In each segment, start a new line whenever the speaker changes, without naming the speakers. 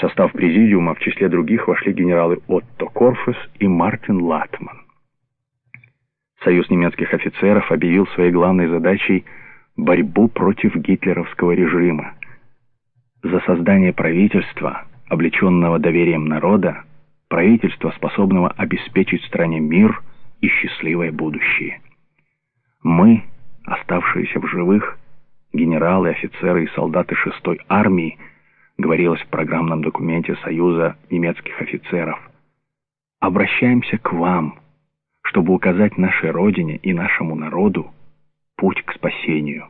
В состав президиума в числе других вошли генералы Отто Корфес и Мартин Латман. Союз немецких офицеров объявил своей главной задачей борьбу против гитлеровского режима. За создание правительства, облеченного доверием народа, правительства, способного обеспечить стране мир и счастливое будущее. Мы, оставшиеся в живых, генералы, офицеры и солдаты 6-й армии, говорилось в программном документе Союза немецких офицеров, обращаемся к вам, чтобы указать нашей Родине и нашему народу путь к спасению.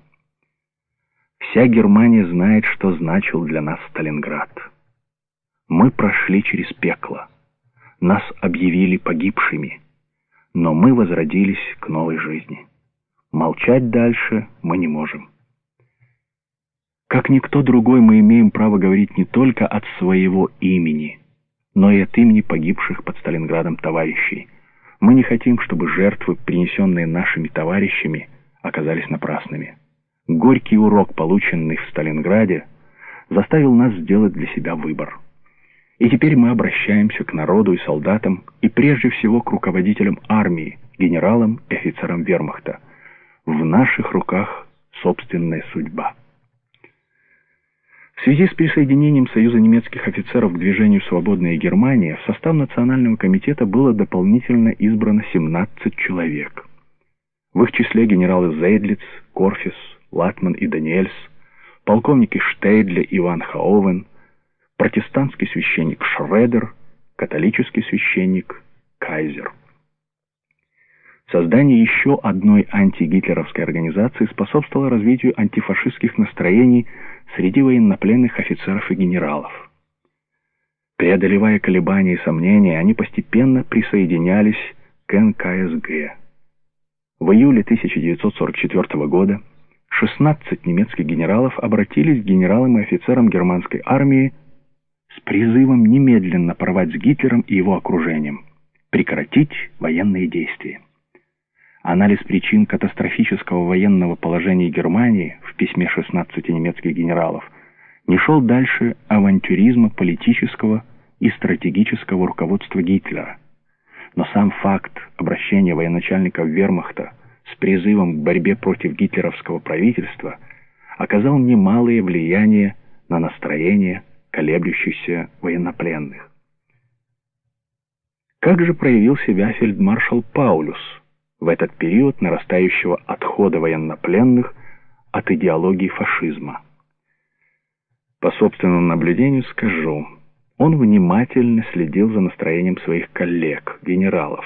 Вся Германия знает, что значил для нас Сталинград. Мы прошли через пекло. Нас объявили погибшими, но мы возродились к новой жизни. Молчать дальше мы не можем. Как никто другой мы имеем право говорить не только от своего имени, но и от имени погибших под Сталинградом товарищей. Мы не хотим, чтобы жертвы, принесенные нашими товарищами, оказались напрасными. Горький урок, полученный в Сталинграде, заставил нас сделать для себя выбор. И теперь мы обращаемся к народу и солдатам, и прежде всего к руководителям армии, генералам и офицерам вермахта. В наших руках собственная судьба. В связи с присоединением Союза немецких офицеров к движению «Свободная Германия» в состав Национального комитета было дополнительно избрано 17 человек. В их числе генералы Зейдлиц, Корфис, Латман и Даниэльс, полковники Штейдле и Ван Хаовен, протестантский священник Шредер, католический священник Кайзер. Создание еще одной антигитлеровской организации способствовало развитию антифашистских настроений среди военнопленных офицеров и генералов. Преодолевая колебания и сомнения, они постепенно присоединялись к НКСГ. В июле 1944 года 16 немецких генералов обратились к генералам и офицерам германской армии с призывом немедленно порвать с Гитлером и его окружением, прекратить военные действия. Анализ причин катастрофического военного положения Германии в письме 16 немецких генералов не шел дальше авантюризма политического и стратегического руководства Гитлера. Но сам факт обращения военачальников вермахта с призывом к борьбе против гитлеровского правительства оказал немалое влияние на настроение колеблющихся военнопленных. Как же проявил себя фельдмаршал Паулюс, в этот период нарастающего отхода военнопленных от идеологии фашизма. По собственному наблюдению скажу, он внимательно следил за настроением своих коллег, генералов,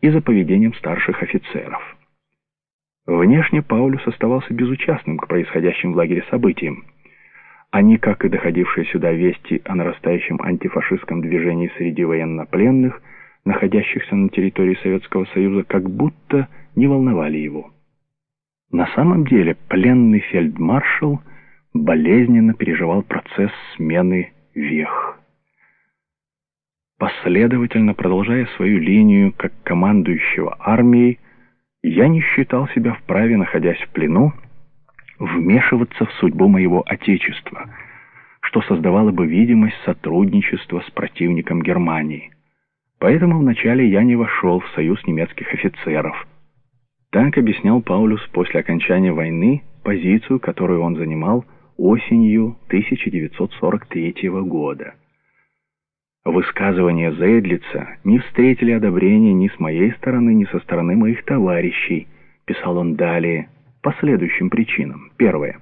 и за поведением старших офицеров. Внешне Паулюс оставался безучастным к происходящим в лагере событиям. Они, как и доходившие сюда вести о нарастающем антифашистском движении среди военнопленных, находящихся на территории Советского Союза, как будто не волновали его. На самом деле пленный фельдмаршал болезненно переживал процесс смены вех. Последовательно продолжая свою линию как командующего армией, я не считал себя вправе, находясь в плену, вмешиваться в судьбу моего Отечества, что создавало бы видимость сотрудничества с противником Германии. Поэтому вначале я не вошел в союз немецких офицеров. Так объяснял Паулюс после окончания войны позицию, которую он занимал осенью 1943 года. Высказывания Зейдлица не встретили одобрения ни с моей стороны, ни со стороны моих товарищей, писал он далее, по следующим причинам. Первое.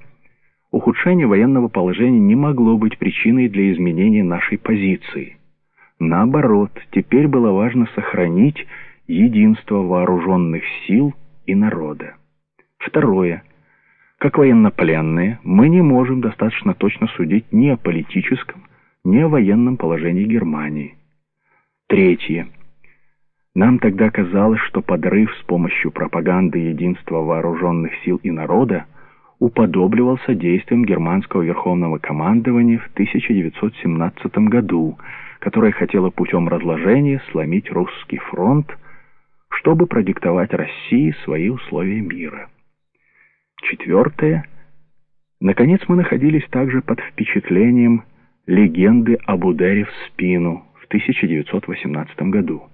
Ухудшение военного положения не могло быть причиной для изменения нашей позиции. Наоборот, теперь было важно сохранить единство вооруженных сил и народа. Второе. Как военнопленные, мы не можем достаточно точно судить ни о политическом, ни о военном положении Германии. Третье. Нам тогда казалось, что подрыв с помощью пропаганды единства вооруженных сил и народа уподобливался действиям германского верховного командования в 1917 году, которое хотело путем разложения сломить русский фронт, чтобы продиктовать России свои условия мира. Четвертое. Наконец мы находились также под впечатлением «Легенды об ударе в спину» в 1918 году.